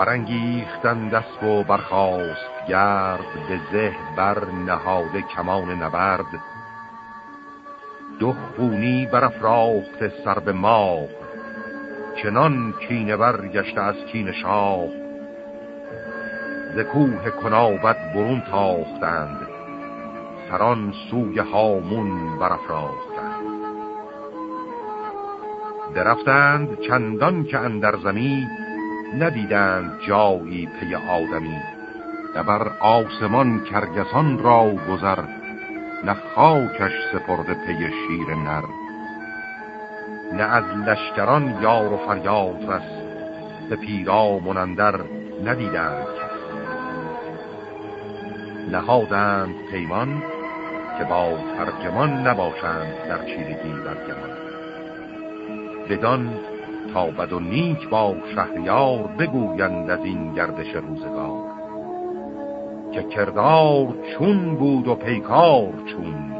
برانگیختن دست و برخاست گرد به زه بر نهاده کمان نبرد. دو خونی برافراخت سر به ماه چنان کینه برگشته از کین شاه. ز کوه کنابت برون تاختند سران سوی هامون برافراختند. درفتند چندان که اندر زمین ندیدند جایی پی آدمی. بر آسمان کرگسان را گذر نه خاکش سپرده پی شیر نر. نه از لشکران یار و فریاد رس به پیرا منندر ندیدند نهادند پیمان که با ترجمان نباشند در چیرگی برگمان. بدان تا بد و نیک با شهریار بگویند از این گردش روزگار. که کردار چون بود و پیکار چون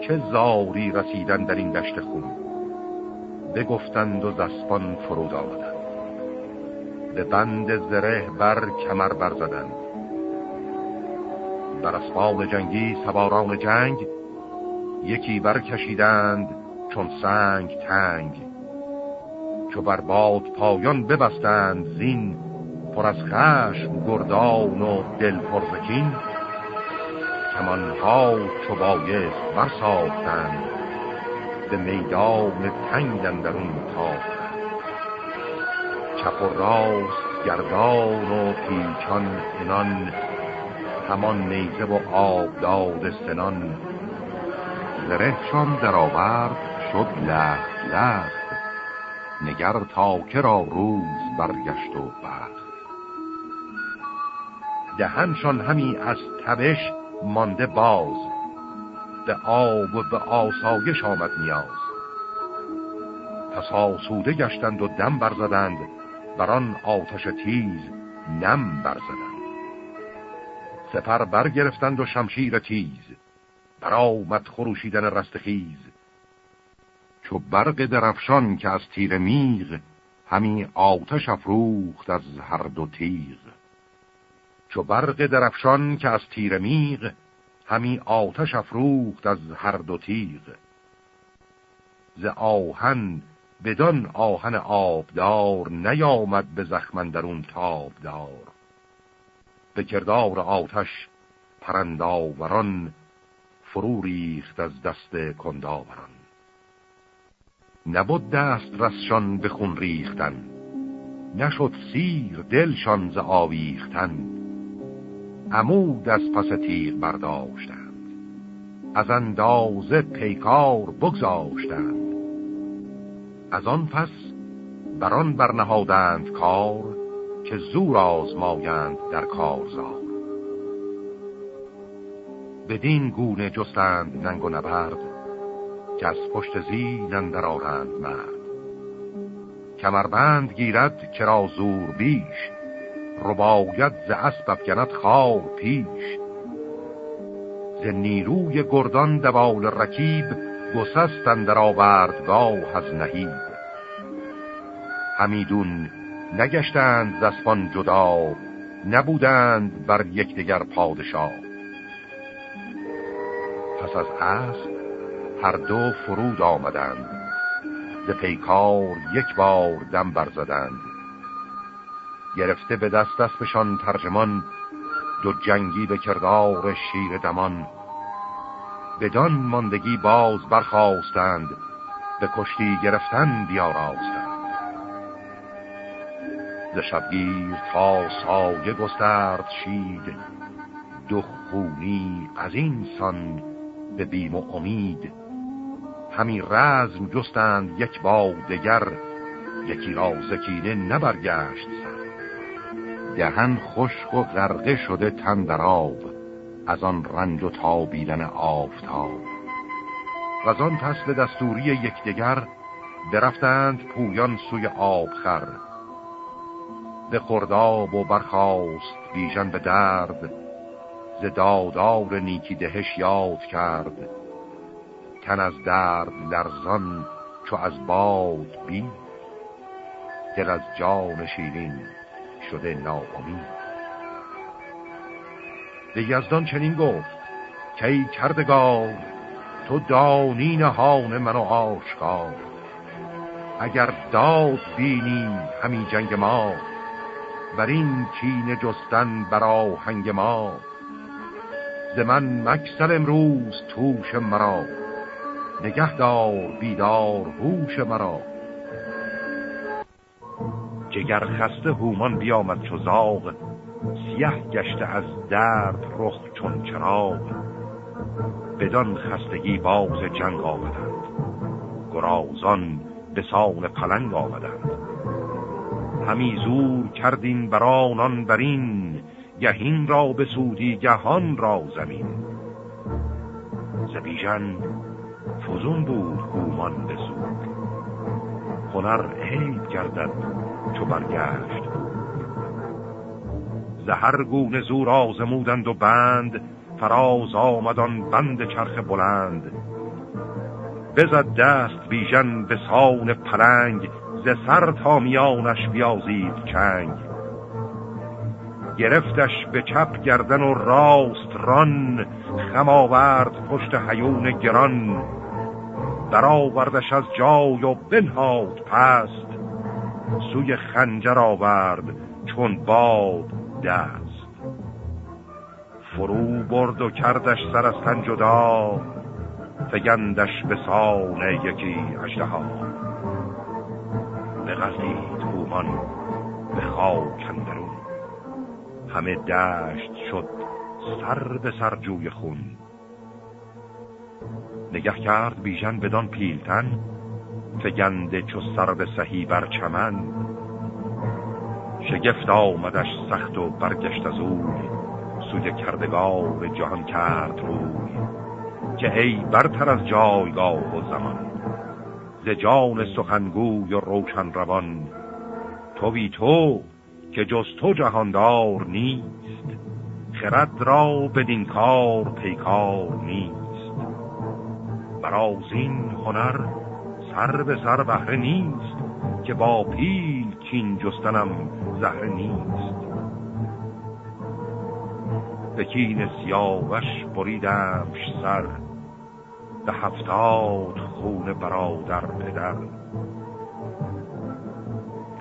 چه زاری رسیدن در این دشت خون. بگفتند و زسپان فرود آمدند. به بند زره بر کمر برزدند بر اسبان جنگی سواران جنگ یکی برکشیدند چون سنگ تنگ. چو بر باد پایان ببستند زین پر از خشم گردان و دل پرزکین کمانها چو بایست برساختند به میدان تنگ درون تاختند. چپ و راست گردان و پیچان انان همان نیزه و آب داد سنان. زرهشان در آورد شد لخت لخت. نگر تا که را روز برگشت و بخت. دهنشان همی از تبش مانده باز به آب و به آسایش آمد نیاز. پس آسوده گشتند و دم برزدند بران آتش تیز نم برزدند. سپر برگرفتند و شمشیر تیز برآمد خروشیدن رستخیز چو برق درفشان که از تیر میغ همی آتش افروخت از هر دو تیغ. چو برق درفشان که از تیر میغ همی آتش افروخت از هر دو تیغ. ز آهن بدان آهن آبدار نیامد به زخمن درون تابدار. به کردار آتش پرنداوران فرو ریخت از دست کنداوران. نبود دست رسشان به خون ریختن. نشد سیر دلشان ز آویختن. عمود از پس تیغ برداشتند. از اندازه پیکار بگذاشتند. از آن پس بران برنهادند کار که زور آزمایند در کارزار. بدین گونه جستند ننگ و نبرد که از پشت زین اندر آرند مرد. کمربند گیرد چرا زور بیش رباید ز اسب افگند خواب پیش. ز نیروی گردان دوال رکیب گسست اندر آوردگاه از نهیب. همیدون نگشتند زسپان جدا نبودند بر یکدیگر پادشاه. پس از اسب هر دو فرود آمدند. ز پیکار یک بار دم برزدند گرفته به دست دستشان ترجمان دو جنگی به کردار شیر دمان. بدان ماندگی باز برخواستند به کشتی گرفتن بیاراستند. ز شبگیر تا سایه گسترد شید دو خونی از این سان به بیم و امید همی رزم جستند یک با دگر یکی را زکینه نبرگشت سر. دهن خشک و غرقه شده تن در آب از آن رنج و تابیدن آفتاب. و آن پس به دستوری یکدیگر برفتند پویان سوی آبخر به خرداب و برخاست بیژن به درد ز دادار نیکی دهش یاد کرد. تن از درد لرزان چو از باد بی دل از جان شیرین شده ناامید. به یزدان چنین گفت که ای کردگار تو دانی نهان من و آشکار. اگر داد بینی همین جنگ ما بر این کین جستن بر آهنگ ما. ز من مکسل امروز توش مرا. نگهدار بیدار هوش مرا. جگر خسته هومان بیامد چو زاغ سیه گشته از درد رخ چون چراغ. بدان خستگی باز جنگ آمدند گرازان به سان پلنگ آمدند. همی زور کردین برانان برین گهین را به سودی گهان را زمین. زبیژن فزون بود هومان به سود هنر عیب گردد چو برگشت. زهر گونه زور آزمودند و بند فراز آمدان بند چرخ بلند. بزد دست بیژن به سان پلنگ ز سر تا میانش بیازید چنگ. گرفتش به چپ گردن و راست ران خم آورد پشت حیون گران. برآوردش از جای و بنهاد پست. سوی خنجر آورد چون باد دست. فرو برد و کردش سر از تن جدا فگندش به سان یکی اجده به غزید هومان به خاک اندرون. همه دشت شد سر به سر جوی خون. نگه کرد بیژن بدان پیلتن فگنده چو سر به سهی بر چمن. شگفت آمدش سخت و برگشت از اوی سوی کردگار جهان کرد روی. که ای برتر از جایگاه و زمان ز جان سخنگوی و روشن روان توی تو که جز تو جهاندار نیست خرد را بدین کار پیکار نیست. براز این هنر سر به سر بهره نیست که با پیل کین جستنم زهره نیست. به کین سیاوش بریدمش سر به هفتاد خون برادر پدر.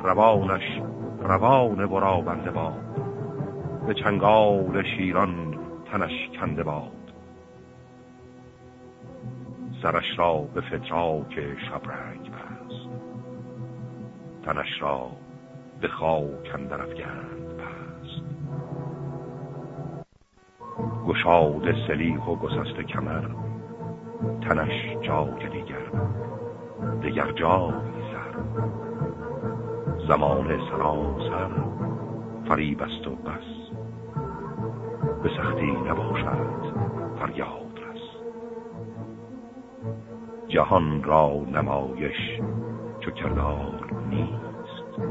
روانش روان برابنده باد به چنگال شیران تنش کنده باد. سرش را به فتراک شبرنگ بست. تنش را به خاک اندر افگند پست گشاد سلیح و گسست کمر تنش جای دیگر دیگر جای سر. زمان سراسر فریب است و بس. به سختی نباشد فریاد. جهان را نمایش چو کردار نیست.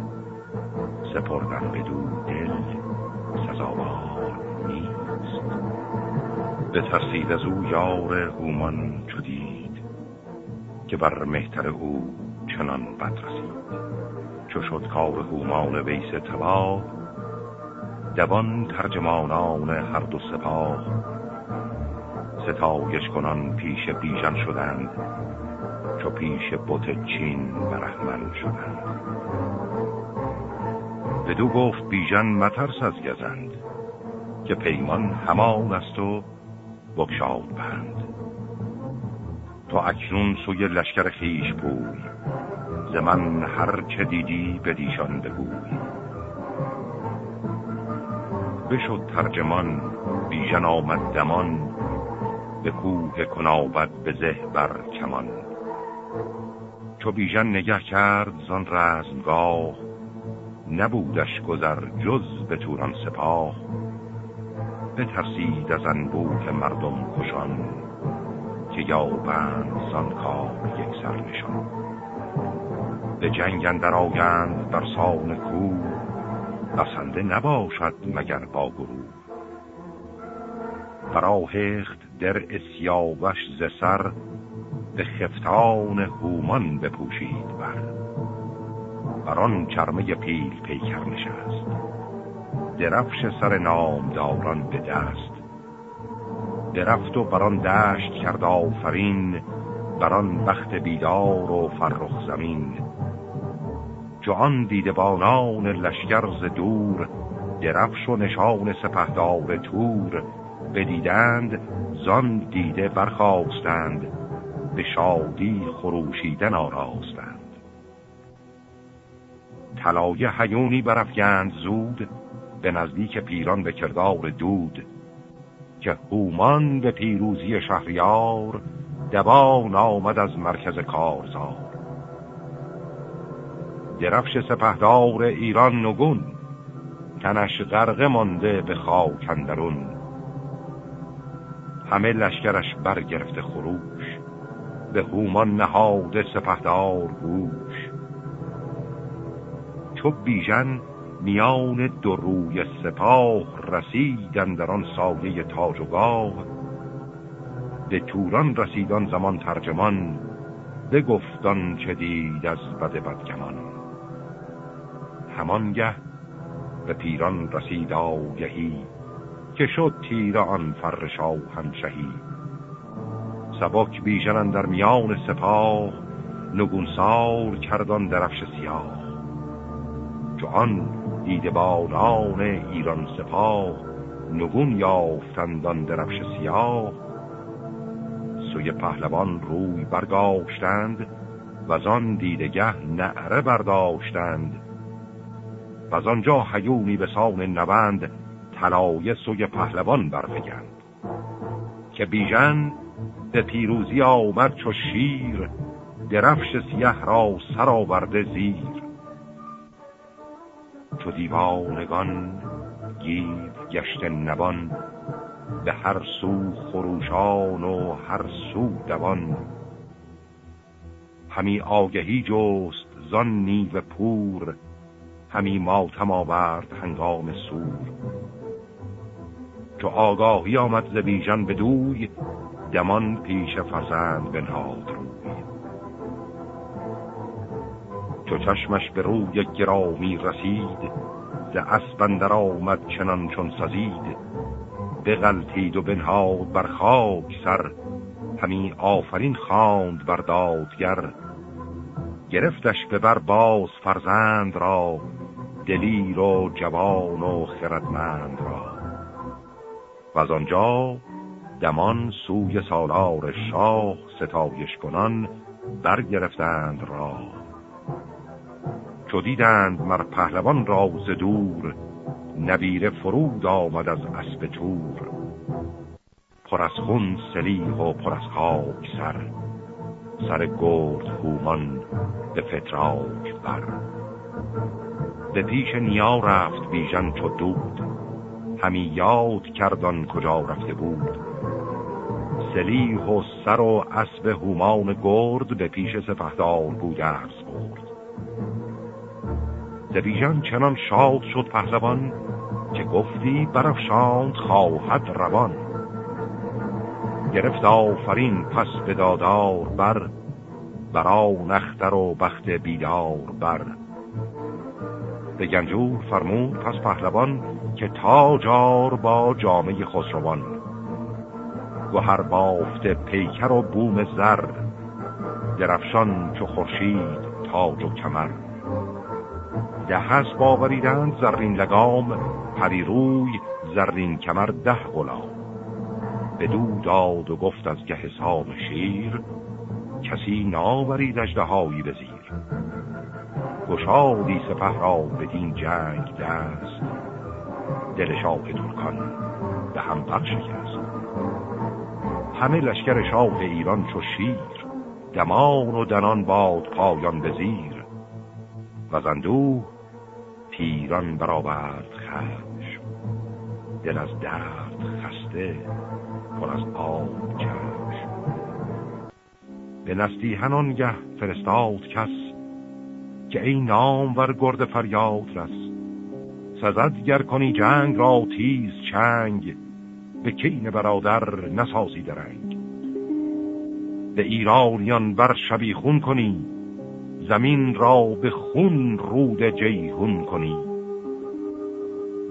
سپردن بدو دل سزاوار نیست. به ترسید از او یار هومان چو دید که بر مهتر او چنان بد رسید. چو شد کار هومان ویس تباه دوان ترجمانان هر دو سپاه ستایش کنان پیش بیژن شدند چو پیش بت چین برهمن شدند. بدو گفت بیژن مترس از گزند که پیمان همان است و بگشاد بند تو اکنون سوی لشکر خیش پوی ز من هر چه دیدی به دیشان بگوی. بشد ترجمان بیژن آمد دمان به کوه کنابد به زه بر کمان چو بیژن نگه کرد زان رزمگاه نبودش گذر جز به توران سپاه. بترسید از انبوه مردم کشان که یابند زان کار یک سر نشان به جنگ اندر آگند بر سان کو بسنده نباشد مگر با گروه. فراهخت در اسیاوش ز سر به خفتان هومان بپوشید بر. بران چرمه پیل پیکر نشست. درفش سر نامداران به دست. درفت و بران دشت کرد آفرین بران بخت بیدار و فرخ زمین. جوان دیده بانان لشکرز دور درفش و نشان سپهدار تور. بدیدند زان دیده برخواستند به شادی خروشیدن آراستند. طلای حیونی برفگند زود به نزدیک پیران به کردار دود که هومان به پیروزی شهریار دوان آمد از مرکز کارزار. درفش سپهدار ایران نگون تنش غرقه مانده به خاک اندرون. همه لشکرش برگرفته خروش به هومان نهاده سپهدار گوش. چو بیژن میان دو روی سپاه رسیدن در آن سایه تاج و گاه. به توران رسیدان زمان ترجمان بگفتان چه دید از بد بدگمان. همانگه به پیران رسید آگهی که شد تیر آن فر شاهنشهی سبک بیژن در میان سپاه نگونسار کردان درفش سیاه. چو آن دیده بانان ایران سپاه نگون یافتندان درفش سیاه. سوی پهلوان روی برگاشتند و آن دیدگه نعره برداشتند. و آنجا حیونی به سان نوند طلایه سوی پهلوان برفگند که بیژن به پیروزی آمد چو شیر درفش سیه را سر آورده زیر. چو دیوانگان گیر گشت نبان به هر سو خروشان و هر سو دوان. همی آگهی جست زان نیو پور همی ماتم آورد هنگام سور. چو آگاهی آمد ز بیژن به دوی دمان پیش فرزند بنهاد روی. چو چشمش به روی گرامی رسید ز اسبندر آمد چنان چون سزید. بغلتید و بنهاد بر خاک سر همی آفرین خواند بر دادگر. گرفتش به بر باز فرزند را دلیر و جوان و خردمند را. و از آنجا دمان سوی سالار شاه ستایش کنان برگرفتند را چو دیدند مر پهلوان را ز دور نبیر فرود آمد از اسب تور. پر از خون سلیح و پر از خاک سر سر گرد هومان به فتراک بر. به پیش نیا رفت بیژن چو دود همی یاد کردان کجا رفته بود. سلیح و سر و اسب هومان گرد به پیش سپهدار بود ارز برد. ز چنان شاد شد پهلوان که گفتی برافشاند خواهد روان. گرفت آفرین پس به دادار بر برا نختر و بخت بیدار بر. به گنجور فرمود پس پهلوان که تاجار با جامعه خسروان هر بافت پیکر و بوم زر درفشان چو خورشید تاج و کمر ده هست باوریدند زرین لگام پری روی زرین کمر ده غلام. بدو داد و گفت از گه حساب شیر کسی ناورید اجدهایی به زیر گشادی سپه را بدین جنگ دست دل شاه ترکان به هم بخش است همه لشکر شاه ایران چو شیر. دمان و دنان باد پایان به زیر. و زندوه پیران برآورد خشم. دل از درد خسته پر از آب چشم. به نستی هنانگه فرستاد کس که این نام ور گرد فریاد رس. سزد گر کنی جنگ را تیز چنگ به کین برادر نسازی درنگ. به ایرانیان بر شبیخون کنی زمین را به خون رود جیهون کنی.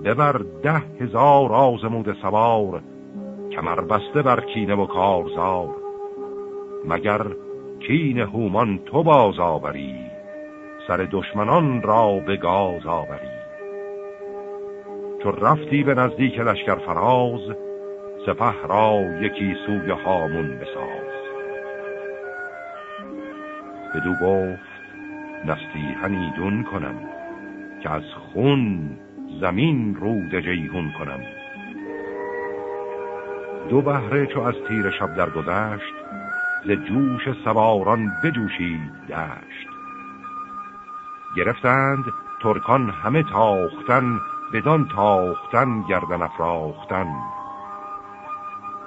ببر ده هزار آزمود سوار کمر بسته بر کینه و کارزار. مگر کین هومان تو باز آوری سر دشمنان را به گاز آوری. چو رفتی به نزدیک لشکر فراز سپه را یکی سوی هامون بساز. بدو گفت نستی هنیدون کنم که از خون زمین رود جیهون کنم. دو بهره چو از تیر شب در گذشت ز جوش سواران بجوشید دشت. گرفتند ترکان همه تاختن بدان تاختن گردن افراختن.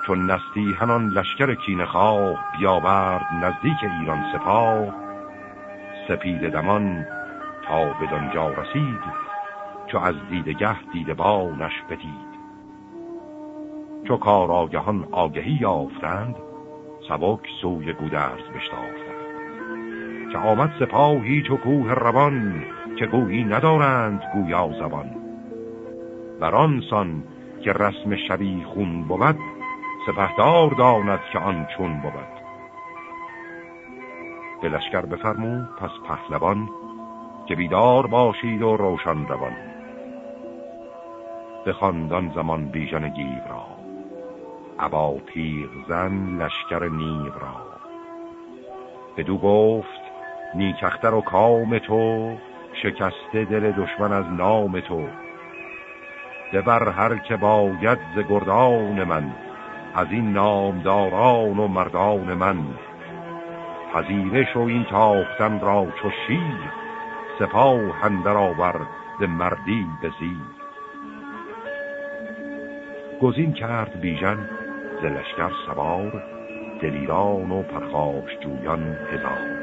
چون نستی هنان لشکر کین خواه بیاورد نزدیک ایران سپاه سپید دمان تا بدانجا رسید چو از دیدگه دیدبانش بدید. چو کار آگهان آگهی یافتند سبک سوی گودرز بشتافتند که آمد سپاهی چو کوه روان که گویی ندارند گویا زبان. بران سان که رسم شبی خون بود سپهدار داند که آن چون بود. به لشکر بفرمود پس پهلوان که بیدار باشید و روشن روان. به خاندان زمان بیژن گیو را عبا تیغ زن لشکر نیو را. بدو گفت نیکختر و کام تو شکسته دل دشمن از نام تو. ببر هر که باید ز گردان من از این نامداران و مردان من. پذیرش و این تاختن را چو شیر سپاه هندر آور ز مردی بزیر گزین کرد بیژن ز لشکر سوار دلیران و پرخاش جویان هزار.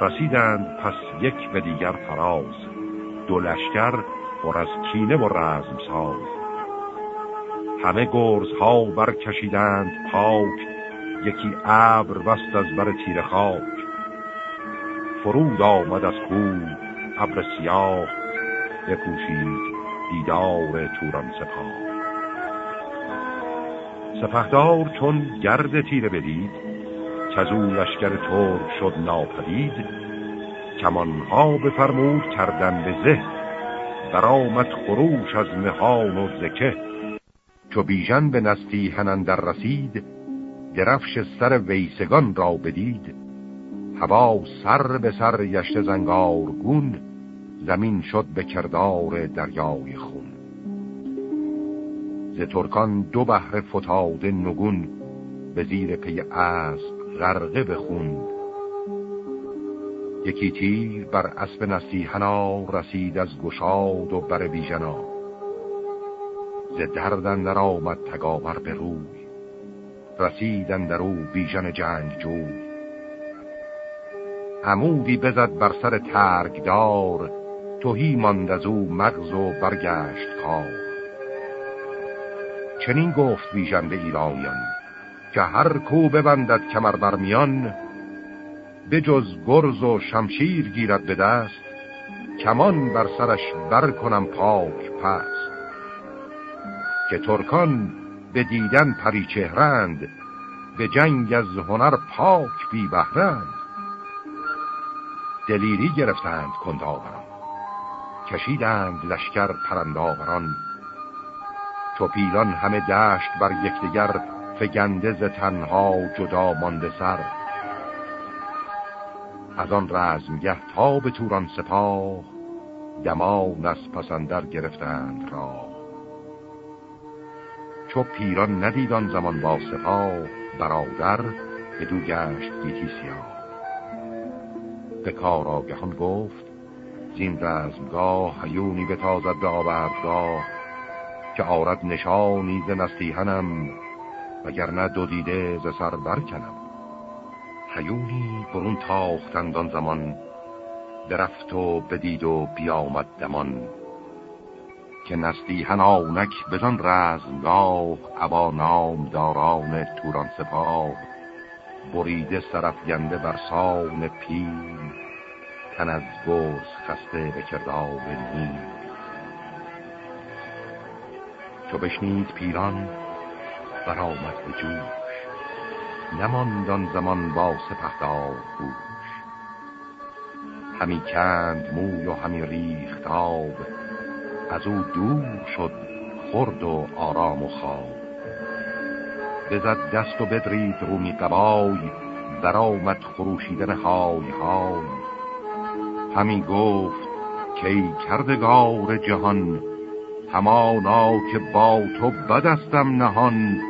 رسیدند پس یک به دیگر فراز دو لشکر پر از کینه و رزم ساز همه گرزها برکشیدند پاک یکی ابر وست از بر تیر خاک. فرود آمد از کوه ابر سیاه بپوشید دیدار توران سپاه. سپهدار چون گرد تیره بدید چزو لشکر ترک شد ناپدید. کمانها بفرمود کردن به زه برآمد خروش از مهان و زکه. چو بیژن به نستی هنندر رسید درفش سر ویسگان را بدید. هوا سر به سر یشت زنگارگون زمین شد به کردار دریای خون. ز ترکان دو بهره فتاده نگون به زیر پی اسب غرقه به خون یکی تیر بر اسب نسیحنا رسید از گشاد و بر بیژنا. ز دردن در آمد تگاور به روی رسیدن در او بیژن جنگ جوی. عمودی بزد بر سر ترگدار توهی ماند از او مغز و برگشت کار. چنین گفت بیژن به ایرانیان که هر کو ببندد کمر برمیان به جز گرز و شمشیر گیرد به دست کمان بر سرش بر کنم پاک پست. که ترکان به دیدن پری چهرند به جنگ از هنر پاک بی بهرند. دلیری گرفتند کنداوران کشیدند لشکر پرنداوران. تو پیلان همه دشت بر یکدیگر فگنده ز تنها جدا مانده سر. از آن رزمگه تا به توران سپاه دمان از پسندر گرفتند را چو پیران ندیدان زمان با سپاه برادر به دو گشت گیتی سیاه. به کار آگهان گفت زین رزمگاه هیونی به تازد به آوردگاه که آرد نشانی ز نستیهنم وگرنه دو دیده ز سر برکنم. هیونی برون تاختند آن زمان. درفت و بدید و بیامد دمان. که نستی هنانک بدان رزمگاه ابا نام داران توران سپاه بریده سرفگنده بر سان پیل تن از گوز خسته به کردار نیم چو بشنید پیران برآمد به جوش نماندان زمان با سپهدار گوش همی کند موی و همی ریخت آب از او دور شد خرد و آرام و خواب. بزد دست و بدرید رومی قبای برآمد خروشیدن های های. همی گفت کی کردگار جهان همانا که با تو بدستم نهان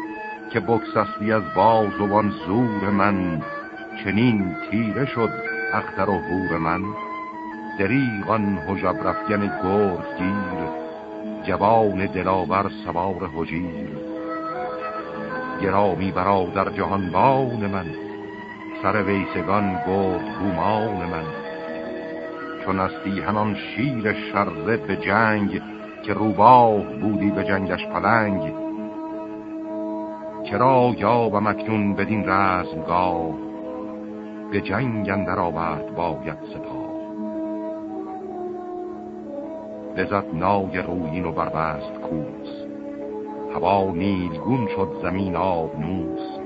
که بکسستی از بازوان زور من چنین تیره شد اختر و هور من. دریغان حجب رفگن گرد گیر جوان دلاور سوار حجیر گرامی برادر جهانبان من سر ویسگان گرد گومان من. چون استی همان شیر شرزه به جنگ که روباه بودی به جنگش پلنگ چرا یا و مکنون بدین رزمگاه؟ به جنگ اندر آورد باید سپاه. بزد نای رویین و بربست کوس. هوا نیلگون شد زمین آب نوس.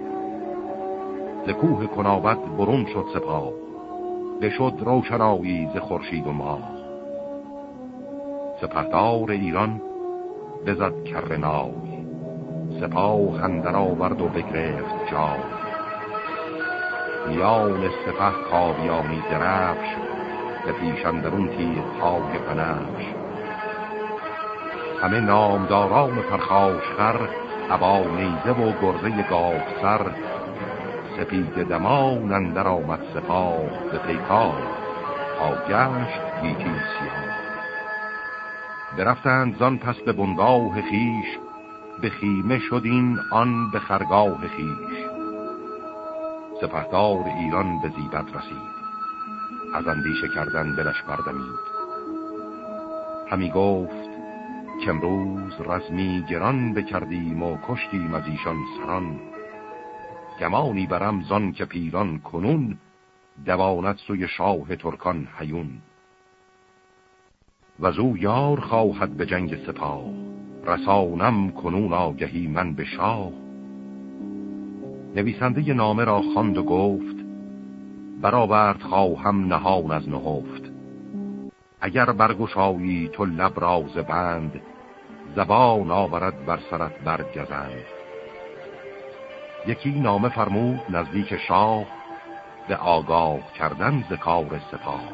ز کوه کنابت برون شد سپاه. بشد روشنایی ز خورشید و ماه. سپهدار ایران بزد کرنای سپاه اندر آورد و بگرفت جا میان سپه کاویانی درفش به پیشندرون تیر پای بنفش همه نامداران خر عبا نیزه و گرزه گاف سر. سپید دمان اندر آمد سپاه به پیکار. تا گشت گیتی سیاه. برفتند زان پس به بنگاه خیش به خیمه شدین آن به خرگاه خیش سپهدار ایران به زیبت رسید. از اندیشه کردن دلش بردمید. همی گفت که امروز رزمی گران بکردیم و کشتیم از ایشان سران. گمانی برم زان که پیران کنون دوانت سوی شاه ترکان حیون و زو یار خواهد به جنگ سپاه. رسانم کنون آگهی من به شاه. نویسنده نامه را خواند و گفت برآورد خواهم نهان از نهفت. اگر برگشایی تو لب راز بند زبان آورد بر سرت برگزند یکی نامه فرمود نزدیک شاه به آگاه کردن ز کار سپاه.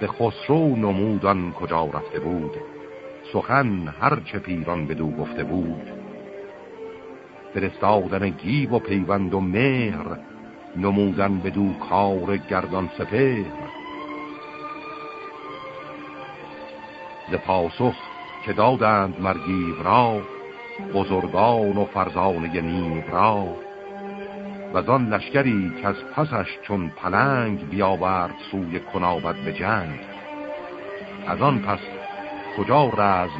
به خسرو نمودان کجا رفته بود؟ سخن هرچه پیران به دو گفته بود. فرستادن گیب و پیوند و مهر نمودن به دو کار گردان سپهر. ز پاسخ که دادند مرگیب را بزرگان و فرزانه نیو را. و زان لشکری که از پسش چون پلنگ بیاورد سوی کنابت به جنگ. از آن پس کجا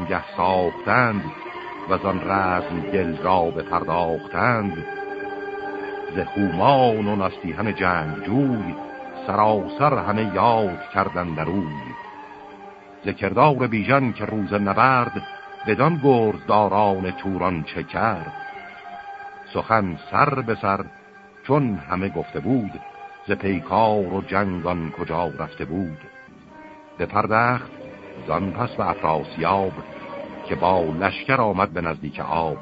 گه ساختند و زان رزم دل را به پرداختند ز و نستی همه جنگ جوی سراسر همه یاد کردن دروی ز کردار بیژن که روز نبرد بدان گرزداران توران چه کرد؟ سخن سر به سر چون همه گفته بود ز پیکار و جنگان کجا رفته بود؟ به پردخت زان پس به افراسیاب که با لشکر آمد به نزدیک آب.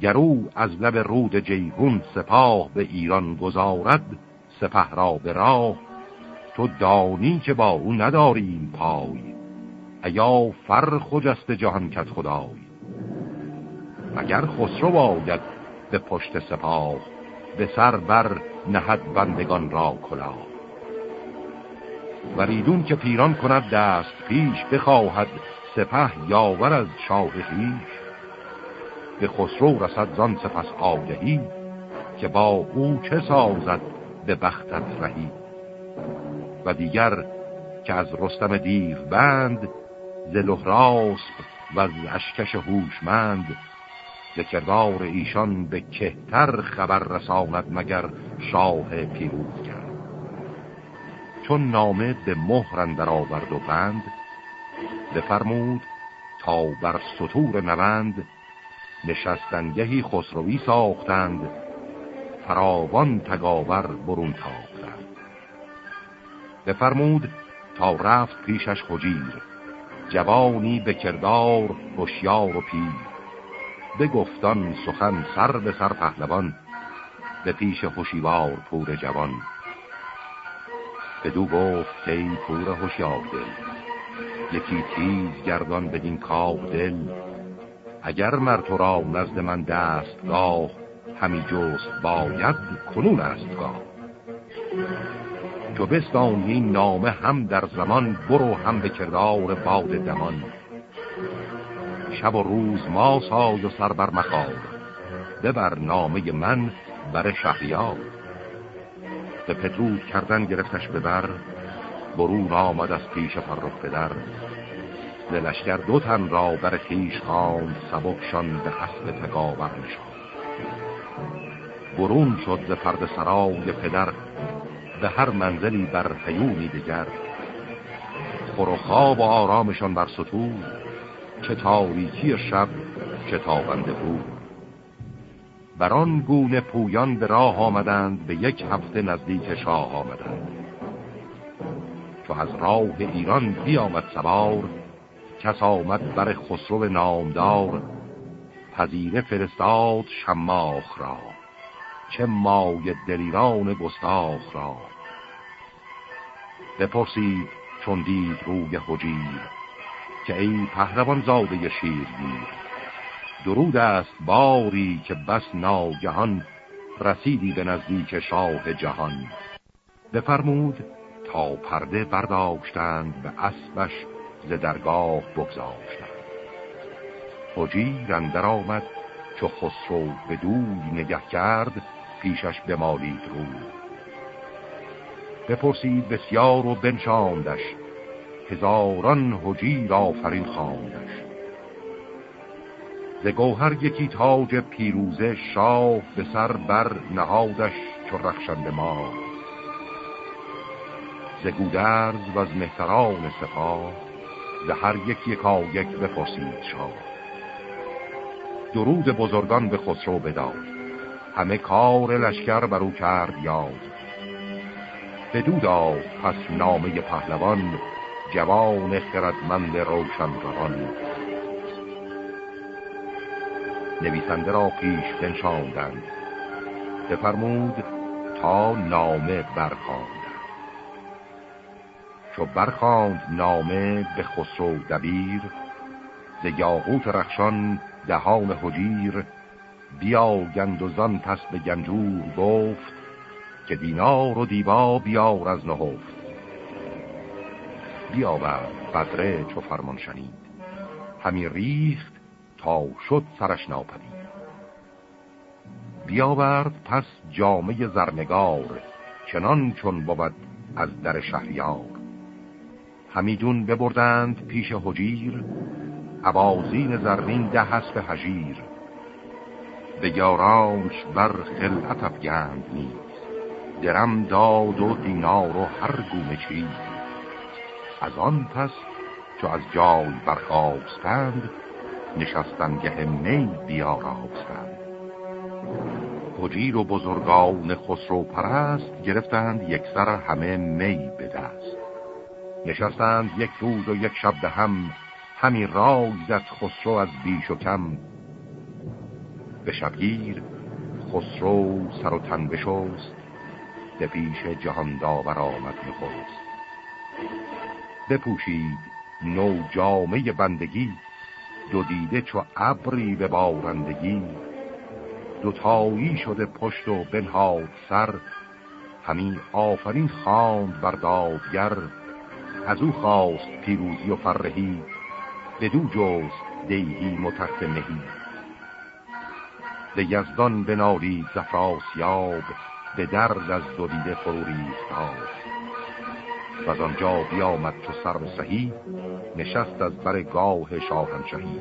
گرو از لب رود جیهون سپاه به ایران گذارد سپه را به راه. تو دانی که با او نداریم پای. ایا فر خجست جهان کت خدای. مگر خسرو باید به پشت سپاه به سر بر نهد بندگان را کلا و که پیران کند دست پیش بخواهد سپه یاور از شاه خیش به خسرو رسد زان سپس آگهی که با او چه سازد به بختت رهی. و دیگر که از رستم دیو بند ز لحراسب و از اشکش هوشمند ز کردار ایشان به کهتر خبر رساند مگر شاه پیروز کرد. چون نامه به مهر اندر آورد و بند بفرمود تا بر سطور نوند نشستنگهی خسروی ساختند فراوان تگاور برون تاختند. بفرمود تا رفت پیشش خجیر جوانی به کردار هوشیار و پیر. به گفتان سخن سر به سر پهلوان به پیش خوشیوار پور جوان. بدو گفت ای پور هوشیار دل یکی تیز گردان بدین کاغ دل. اگر مر تو را نزد من دستگاه همی جست باید کنون است گاه چو بستانی نامه هم در زمان برو هم به کردار باد دمان. شب و روز ما سای و سر بر مخار ببر نامه من بر شهریار. به پترود کردن گرفتش ببر برون آمد از پیش فرخ پدر. لشکر دو تن را بر خیش خواند سبکشان به حسب تگاور نشان برون شد ز پرد سرای پدر به هر منزلی بر حیونی دیگر خور و خواب و آرامشان بر سطور چه تاریکی شب چه تابنده بود. بران گونه پویان به راه آمدند به یک هفته نزدیک شاه آمدند. چو از راه ایران بیامد سوار کس آمد بر خسرو نامدار پذیره فرستاد شماخ را چه مای دلیران گستاخ را. بپرسید چون دید روی حجیر که ای پهلوان زاده شیرگیر درود است باری که بس ناگهان رسیدی به نزدیک شاه جهان. بفرمود تا پرده برداشتند به اسبش ز درگاه بگذاشتند. حجیر اندر آمد چو خسرو به دوی نگه کرد پیشش بمالید رو. بپرسید بسیار و بنشاندش هزاران حجیر آفرین خواندش. ز گوهر یکی تاج پیروزه شاه به سر بر نهادش چو رخشنده ما ز گودرز و از مهتران سپاه ز هر یک یکا یک بپرسید شاه. درود بزرگان به خسرو بداد. همه کار لشکر برو کرد یاد. بدو داد پس نامه پهلوان جوان خردمند روشن روان نویسنده را پیش بنشاندند. بفرمود تا نامه برخواند چو برخاند نامه به خسرو دبیر ز یاقوت رخشان دهان حجیر بیا گندوزان پس به گنجور گفت که دینار و دیبا بیار از نهفت. بیاورد بدره چو فرمان شنید. همی ریخت تا شد سرش ناپدید. بیاورد پس جامعه زرنگار چنان چون بود از در شهریار. همیدون ببردند پیش حجیر عبازین زرین ده حسب حجیر به یارانش بر خلعت افگند نیست درم داد و دینار و هر گونه چیز. از آن پس چو از جای برخواستند نشستنگه می بیاراستند. حجیر و بزرگان خسرو پرست گرفتند یک سر همه می به دست. نشستند یک روز و یک شب به هم همی رای زد خسرو از بیش و کم. به شبگیر خسرو سر و تن بشست به پیش جهان داور آمد نخست. بپوشید نو جامه بندگی دو دیده چو ابری به بارندگی. دوتایی شده پشت و بنهاد سر. همین آفرین خواند بر دادگر. از او خواست پیروزی و فرهی. دو جوست دیهی متخت مهی. به یزدان بنالید زفراسیاب به درد از دو دیده فروری استاد و از آنجا بیامد چو سر سهی نشست از بر گاه شاهنشهی.